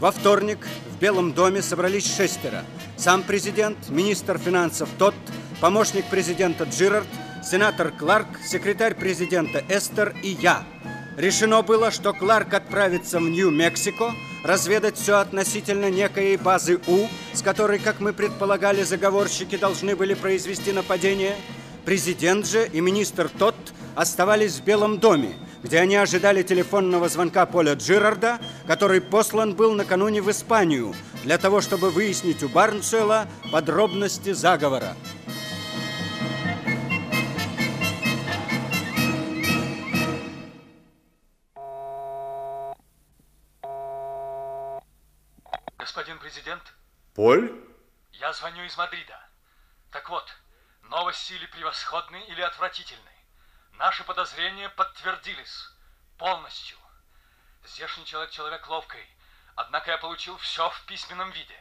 Во вторник в Белом доме собрались шестеро. Сам президент, министр финансов Тот, помощник президента Джирард, сенатор Кларк, секретарь президента Эстер и я. Решено было, что Кларк отправится в Нью-Мексико, разведать все относительно некой базы У, с которой, как мы предполагали, заговорщики должны были произвести нападение. Президент же и министр Тот оставались в Белом доме, где они ожидали телефонного звонка Поля Джирарда, который послан был накануне в Испанию для того, чтобы выяснить у Барнсуэлла подробности заговора. Господин президент? Поль? Я звоню из Мадрида. Так вот, новости или превосходные, или отвратительные. Наши подозрения подтвердились полностью. Здешний человек человек ловкий, однако я получил все в письменном виде.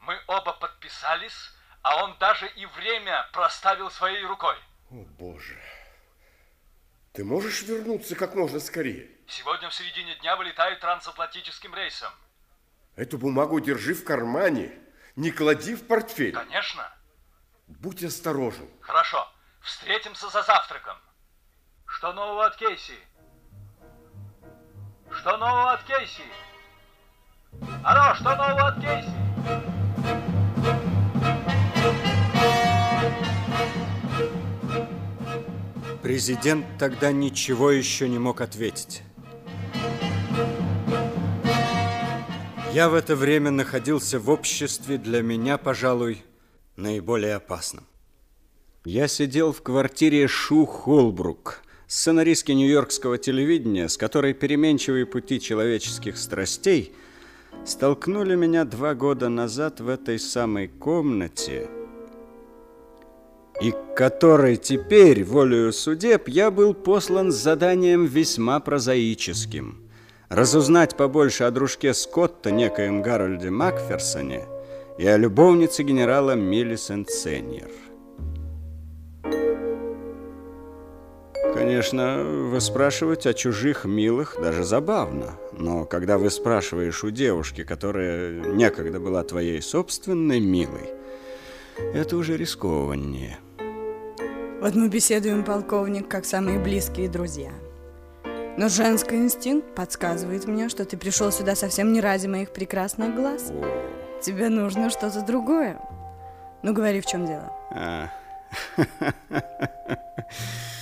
Мы оба подписались, а он даже и время проставил своей рукой. О, Боже. Ты можешь вернуться как можно скорее? Сегодня в середине дня вылетаю трансатлантическим рейсом. Эту бумагу держи в кармане, не клади в портфель. Конечно. Будь осторожен. Хорошо. Встретимся за завтраком. Что нового от Кейси? Что нового от Кейси? Алло, что нового от Кейси? Президент тогда ничего еще не мог ответить. Я в это время находился в обществе для меня, пожалуй, наиболее опасном. Я сидел в квартире Шу Холбрук, сценаристки нью-йоркского телевидения, с которой переменчивые пути человеческих страстей столкнули меня два года назад в этой самой комнате, и которой теперь, волею судеб, я был послан с заданием весьма прозаическим – разузнать побольше о дружке Скотта, некоем Гарольде Макферсоне, и о любовнице генерала Миллисент Сеньер. Конечно, выспрашивать о чужих милых даже забавно, но когда вы спрашиваешь у девушки, которая некогда была твоей собственной милой, это уже рискованнее. Вот мы беседуем, полковник, как самые близкие друзья. Но женский инстинкт подсказывает мне, что ты пришел сюда совсем не ради моих прекрасных глаз. Тебе нужно что-то другое. Ну, говори, в чем дело. А.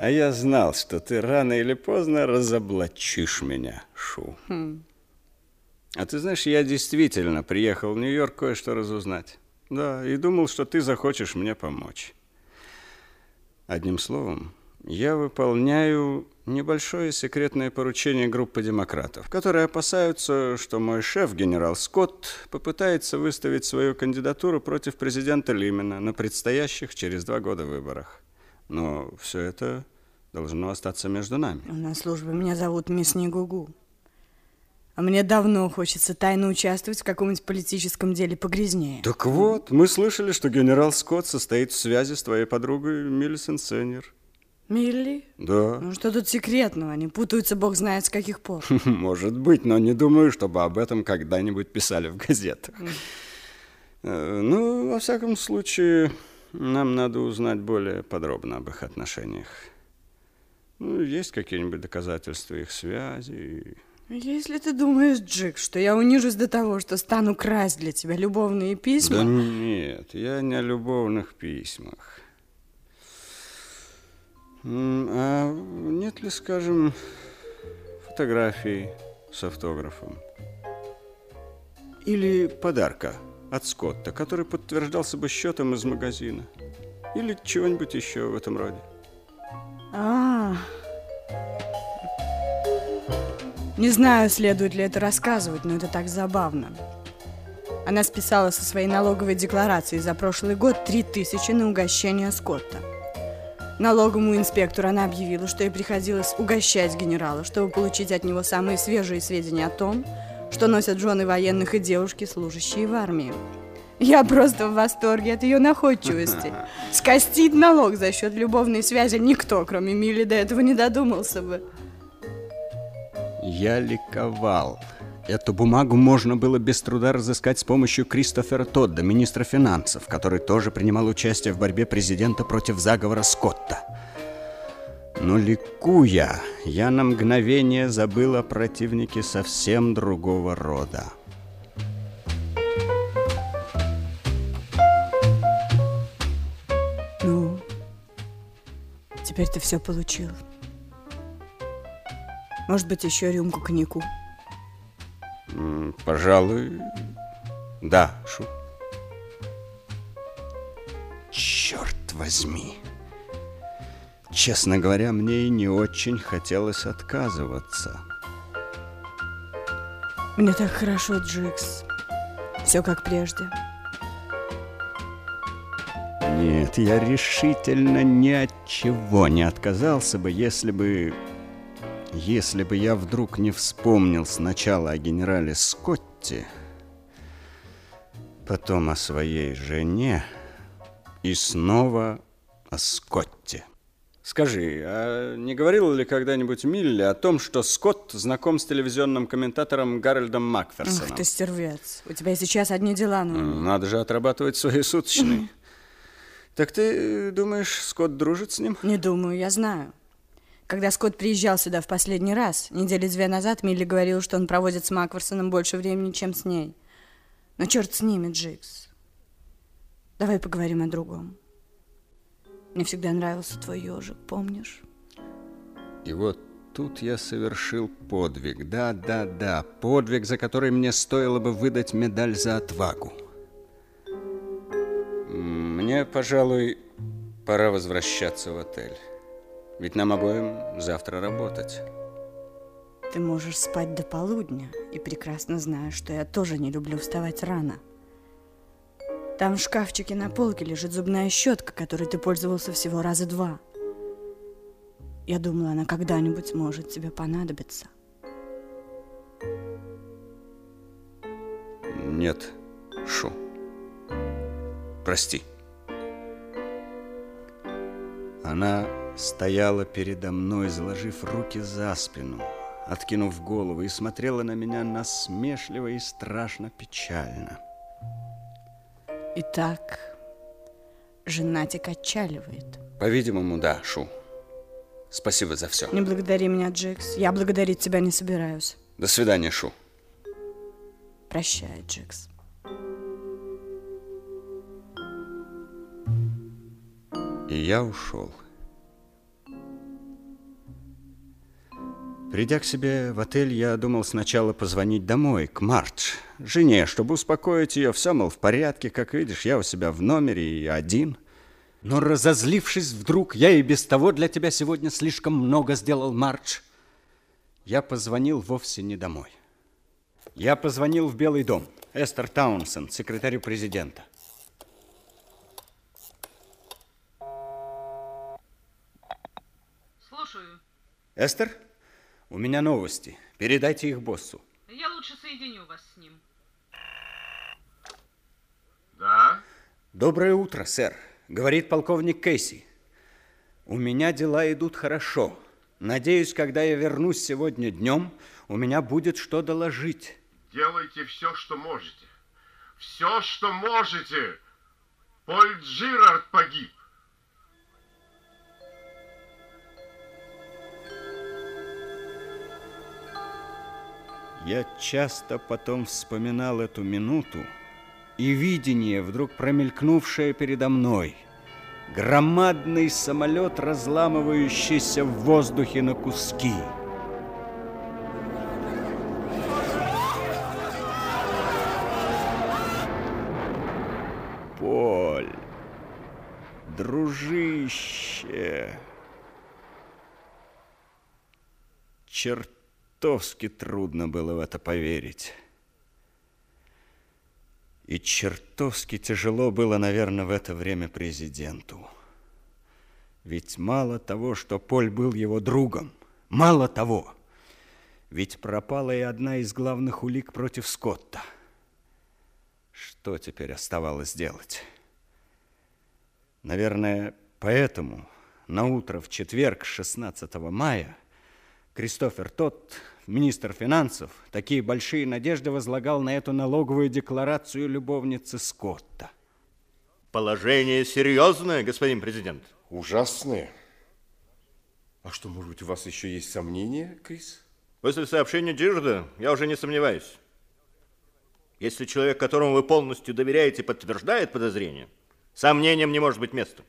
а я знал, что ты рано или поздно разоблачишь меня, Шу. Хм. А ты знаешь, я действительно приехал в Нью-Йорк кое-что разузнать. Да, и думал, что ты захочешь мне помочь. Одним словом, я выполняю небольшое секретное поручение группы демократов, которые опасаются, что мой шеф, генерал Скотт, попытается выставить свою кандидатуру против президента Лимена на предстоящих через два года выборах. Но все это должно остаться между нами. На службе меня зовут мисс Негугу. А мне давно хочется тайно участвовать в каком-нибудь политическом деле погрязнее. Так вот, мы слышали, что генерал Скотт состоит в связи с твоей подругой Миллисон Сеннер. Милли? Да. Ну что тут секретного? Они путаются бог знает с каких пор. Может быть, но не думаю, чтобы об этом когда-нибудь писали в газетах. Э, ну, во всяком случае, нам надо узнать более подробно об их отношениях. Ну, есть какие-нибудь доказательства их связи? Если ты думаешь, Джик, что я унижусь до того, что стану красть для тебя любовные письма... Да нет, я не о любовных письмах. А нет ли, скажем, фотографии с автографом? Или подарка от Скотта, который подтверждался бы счетом из магазина? Или чего-нибудь еще в этом роде? А, не знаю, следует ли это рассказывать, но это так забавно. Она списала со своей налоговой декларации за прошлый год три тысячи на угощение Скотта. Налоговому инспектору она объявила, что ей приходилось угощать генерала, чтобы получить от него самые свежие сведения о том, что носят жены военных и девушки, служащие в армии. Я просто в восторге от ее находчивости. Скостить налог за счет любовной связи никто, кроме Милли, до этого не додумался бы. Я ликовал, Эту бумагу можно было без труда разыскать с помощью Кристофера Тодда, министра финансов, который тоже принимал участие в борьбе президента против заговора Скотта. Но ликуя, я на мгновение забыл о противнике совсем другого рода. Ну, теперь ты все получил. Может быть, еще рюмку коньяку? Пожалуй, да, Шу. Черт возьми. Честно говоря, мне и не очень хотелось отказываться. Мне так хорошо, Джикс. Все как прежде. Нет, я решительно ни от чего не отказался бы, если бы... Если бы я вдруг не вспомнил сначала о генерале Скотте, потом о своей жене и снова о Скотте. Скажи, а не говорил ли когда-нибудь Милли о том, что Скотт знаком с телевизионным комментатором Гарольдом Макферсоном? Ах ты стервец. У тебя сейчас одни дела, ну... Надо же отрабатывать свои суточные. Так ты думаешь, Скотт дружит с ним? Не думаю, я знаю. Когда Скотт приезжал сюда в последний раз, недели две назад, Милли говорил, что он проводит с Макферсоном больше времени, чем с ней. Но черт с ними, Джикс. Давай поговорим о другом. Мне всегда нравился твой ежик, помнишь? И вот тут я совершил подвиг. Да, да, да, подвиг, за который мне стоило бы выдать медаль за отвагу. Мне, пожалуй, пора возвращаться в отель. Ведь нам обоим завтра работать. Ты можешь спать до полудня и прекрасно знаешь, что я тоже не люблю вставать рано. Там в шкафчике на полке лежит зубная щетка, которой ты пользовался всего раза два. Я думала, она когда-нибудь может тебе понадобиться. Нет, Шу. Прости. Она стояла передо мной, заложив руки за спину, откинув голову и смотрела на меня насмешливо и страшно печально. Итак, женатик отчаливает. По-видимому, да, Шу. Спасибо за все. Не благодари меня, Джекс. Я благодарить тебя не собираюсь. До свидания, Шу. Прощай, Джекс. И я ушел. Придя к себе в отель, я думал сначала позвонить домой, к Мардж, жене, чтобы успокоить ее. Все, мол, в порядке, как видишь, я у себя в номере и один. Но разозлившись вдруг, я и без того для тебя сегодня слишком много сделал, Мардж. Я позвонил вовсе не домой. Я позвонил в Белый дом, Эстер Таунсен, секретарю президента. Слушаю. Эстер? У меня новости. Передайте их боссу. Я лучше соединю вас с ним. Да? Доброе утро, сэр. Говорит полковник Кейси. У меня дела идут хорошо. Надеюсь, когда я вернусь сегодня днем, у меня будет что доложить. Делайте все, что можете. Все, что можете. Поль Джирард погиб. Я часто потом вспоминал эту минуту и видение, вдруг промелькнувшее передо мной. Громадный самолет, разламывающийся в воздухе на куски. Поль, дружище, чертовски трудно было в это поверить. И чертовски тяжело было, наверное, в это время президенту. Ведь мало того, что Поль был его другом, мало того, ведь пропала и одна из главных улик против Скотта. Что теперь оставалось делать? Наверное, поэтому на утро в четверг, 16 мая, Кристофер Тот министр финансов, такие большие надежды возлагал на эту налоговую декларацию любовницы Скотта. Положение серьезное, господин президент. Ужасное. А что, может быть, у вас еще есть сомнения, Крис? После сообщения Джирда я уже не сомневаюсь. Если человек, которому вы полностью доверяете, подтверждает подозрение, сомнением не может быть места.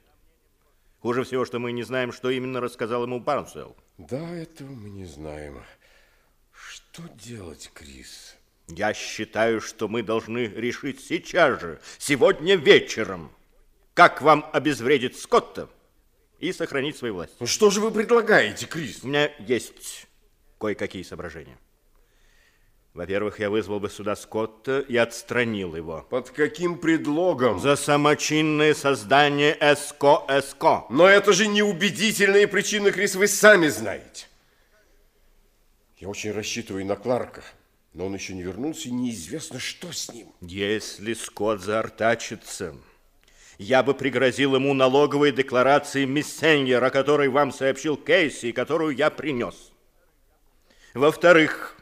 Хуже всего, что мы не знаем, что именно рассказал ему Барнсуэлл. Да, этого мы не знаем. Что делать, Крис? Я считаю, что мы должны решить сейчас же, сегодня вечером, как вам обезвредить Скотта и сохранить свою власть. Ну что же вы предлагаете, Крис? У меня есть кое-какие соображения. Во-первых, я вызвал бы сюда Скотта и отстранил его. Под каким предлогом? За самочинное создание СКО-СКО. Но это же неубедительные причины, Крис, вы сами знаете. Я очень рассчитываю на Кларка, но он еще не вернулся, и неизвестно, что с ним. Если Скотт заортачится, я бы пригрозил ему налоговой декларацией Миссеньер, о которой вам сообщил Кейси, и которую я принес. Во-вторых,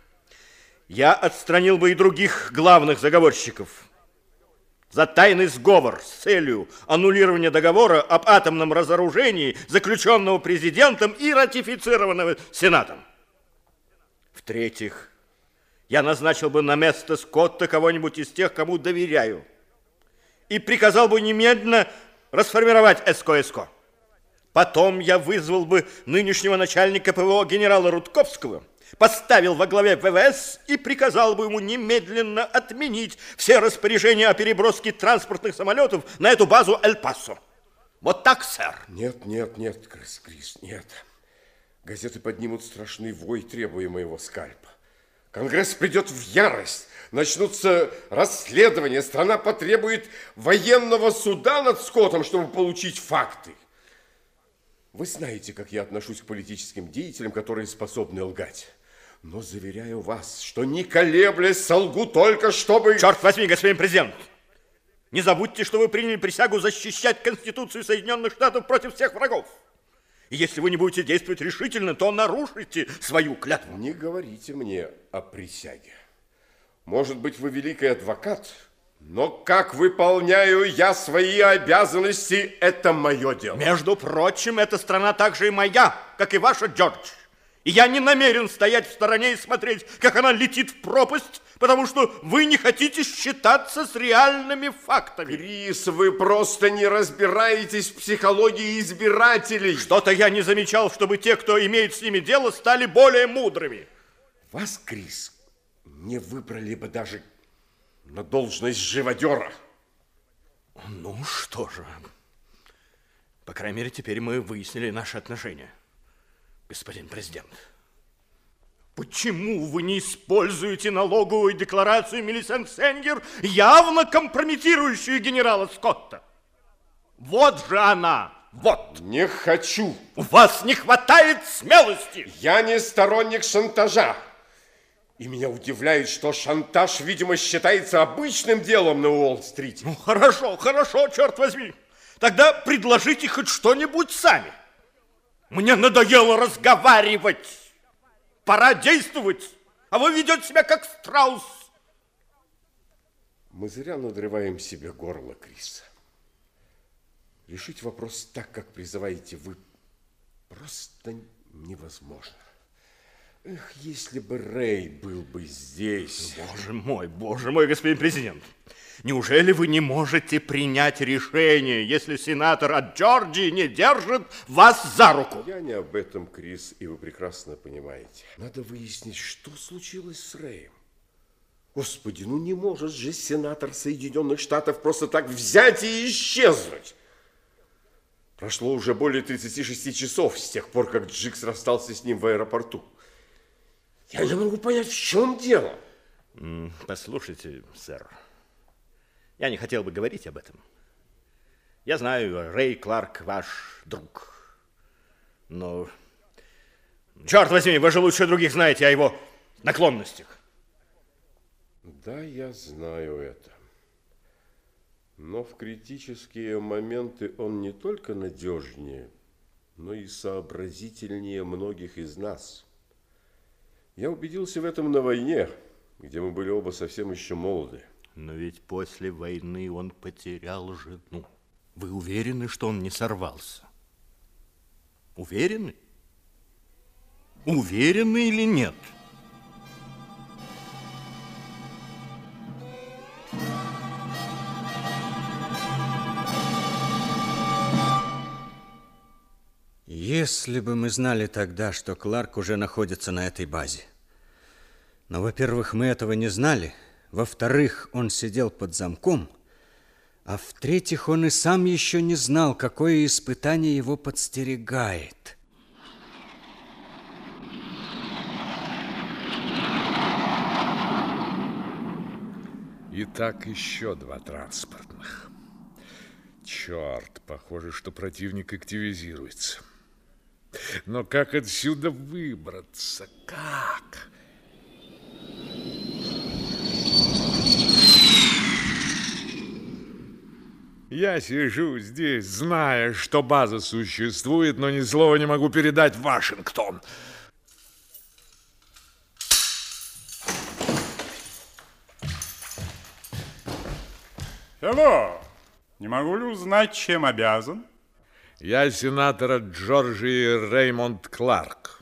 я отстранил бы и других главных заговорщиков за тайный сговор с целью аннулирования договора об атомном разоружении, заключенного президентом и ратифицированного Сенатом. В-третьих, я назначил бы на место Скотта кого-нибудь из тех, кому доверяю, и приказал бы немедленно расформировать СКСК. Потом я вызвал бы нынешнего начальника ПВО генерала Рудковского, поставил во главе ВВС и приказал бы ему немедленно отменить все распоряжения о переброске транспортных самолетов на эту базу Эль-Пасо. Вот так, сэр. Нет, нет, нет, Крис, Крис, нет. Газеты поднимут страшный вой, требуя моего скальпа. Конгресс придет в ярость. Начнутся расследования. Страна потребует военного суда над Скоттом, чтобы получить факты. Вы знаете, как я отношусь к политическим деятелям, которые способны лгать. Но заверяю вас, что не колеблясь солгу только, чтобы... Черт возьми, господин президент! Не забудьте, что вы приняли присягу защищать Конституцию Соединенных Штатов против всех врагов. И если вы не будете действовать решительно, то нарушите свою клятву. Не говорите мне о присяге. Может быть, вы великий адвокат, но как выполняю я свои обязанности, это мое дело. Между прочим, эта страна также и моя, как и ваша, Джордж. И я не намерен стоять в стороне и смотреть, как она летит в пропасть, потому что вы не хотите считаться с реальными фактами. Крис, вы просто не разбираетесь в психологии избирателей. Что-то я не замечал, чтобы те, кто имеет с ними дело, стали более мудрыми. Вас, Крис, не выбрали бы даже на должность живодера. Ну что же, по крайней мере, теперь мы выяснили наши отношения господин президент. Почему вы не используете налоговую декларацию Мелисент Сенгер, явно компрометирующую генерала Скотта? Вот же она, вот. Не хочу. У вас не хватает смелости. Я не сторонник шантажа. И меня удивляет, что шантаж, видимо, считается обычным делом на Уолл-стрите. Ну, хорошо, хорошо, черт возьми. Тогда предложите хоть что-нибудь сами. Мне надоело разговаривать. Пора действовать. А вы ведете себя как страус. Мы зря надрываем себе горло, Крис. Решить вопрос так, как призываете вы, просто невозможно. Эх, если бы Рэй был бы здесь. Боже мой, боже мой, господин президент. Неужели вы не можете принять решение, если сенатор от Джорджии не держит вас за руку? Я не об этом, Крис, и вы прекрасно понимаете. Надо выяснить, что случилось с Рэем. Господи, ну не может же сенатор Соединенных Штатов просто так взять и исчезнуть. Прошло уже более 36 часов с тех пор, как Джикс расстался с ним в аэропорту. Я не могу понять, в чем дело. Послушайте, сэр, я не хотел бы говорить об этом. Я знаю, Рэй Кларк ваш друг. Но, черт возьми, вы же лучше других знаете о его наклонностях. Да, я знаю это. Но в критические моменты он не только надежнее, но и сообразительнее многих из нас. Я убедился в этом на войне, где мы были оба совсем еще молоды. Но ведь после войны он потерял жену. Вы уверены, что он не сорвался? Уверены? Уверены или нет? Если бы мы знали тогда, что Кларк уже находится на этой базе. Но, во-первых, мы этого не знали. Во-вторых, он сидел под замком. А в-третьих, он и сам еще не знал, какое испытание его подстерегает. Итак, еще два транспортных. Черт, похоже, что противник активизируется. Но как отсюда выбраться? Как? Я сижу здесь, зная, что база существует, но ни слова не могу передать Вашингтон. Hello. Не могу ли узнать, чем обязан? Я сенатора Джорджии Реймонд Кларк.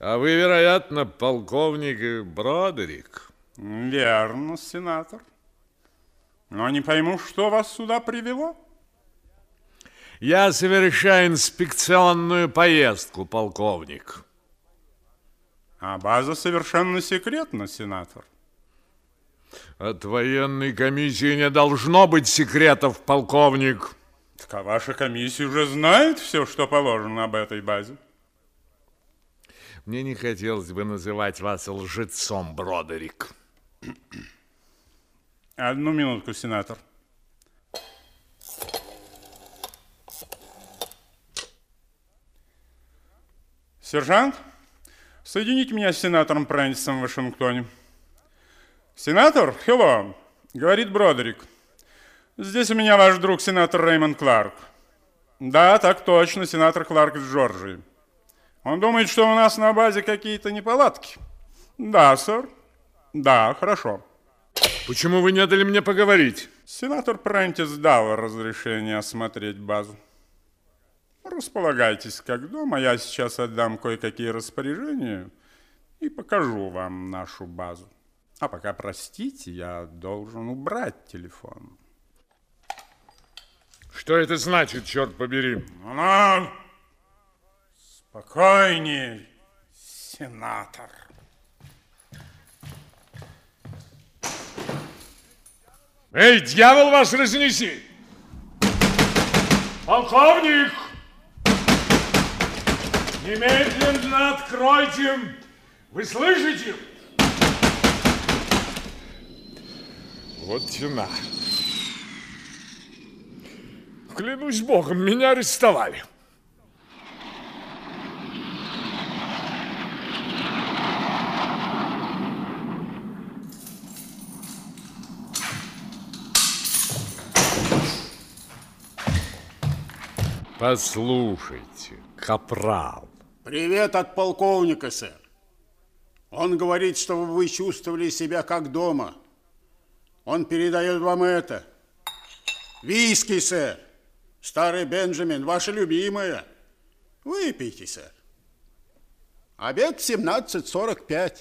А вы, вероятно, полковник Бродерик. Верно, сенатор. Но не пойму, что вас сюда привело. Я совершаю инспекционную поездку, полковник. А база совершенно секретна, сенатор. От военной комиссии не должно быть секретов, полковник. Так а ваша комиссия уже знает все, что положено об этой базе? Мне не хотелось бы называть вас лжецом, Бродерик. Одну минутку, сенатор. Сержант, соедините меня с сенатором Прэнсисом в Вашингтоне. Сенатор, хелло, говорит Бродерик. Здесь у меня ваш друг, сенатор Реймонд Кларк. Да, так точно, сенатор Кларк из Джорджии. Он думает, что у нас на базе какие-то неполадки. Да, сэр. Да, хорошо. Почему вы не дали мне поговорить? Сенатор Прентис дал разрешение осмотреть базу. Располагайтесь как дома, я сейчас отдам кое-какие распоряжения и покажу вам нашу базу. А пока, простите, я должен убрать телефон. Что это значит, черт побери? Ну, спокойней, сенатор. Эй, дьявол вас разнеси! Полковник! Немедленно откройте! Вы слышите? Вот тена. Клянусь богом, меня арестовали. Послушайте, капрал. Привет от полковника, сэр. Он говорит, что вы чувствовали себя как дома. Он передает вам это. Виски, сэр. Старый Бенджамин, ваша любимая. Выпейте, сэр. Обед в 17.45.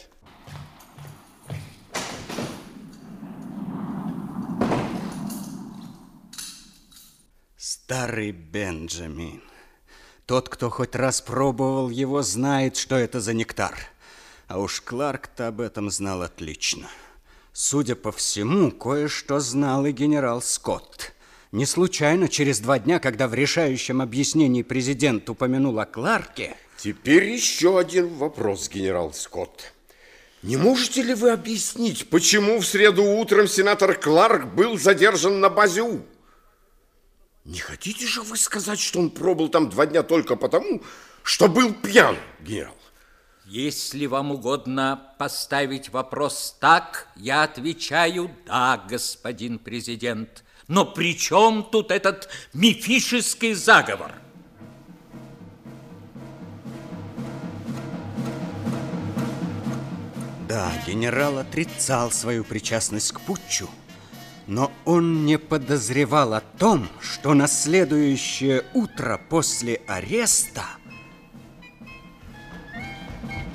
Старый Бенджамин. Тот, кто хоть раз пробовал его, знает, что это за нектар. А уж Кларк-то об этом знал отлично. Судя по всему, кое-что знал и генерал Скотт. Не случайно через два дня, когда в решающем объяснении президент упомянул о Кларке... Теперь еще один вопрос, генерал Скотт. Не можете ли вы объяснить, почему в среду утром сенатор Кларк был задержан на базе У? Не хотите же вы сказать, что он пробыл там два дня только потому, что был пьян, генерал? Если вам угодно поставить вопрос так, я отвечаю «да, господин президент». Но при чем тут этот мифический заговор? Да, генерал отрицал свою причастность к путчу, но он не подозревал о том, что на следующее утро после ареста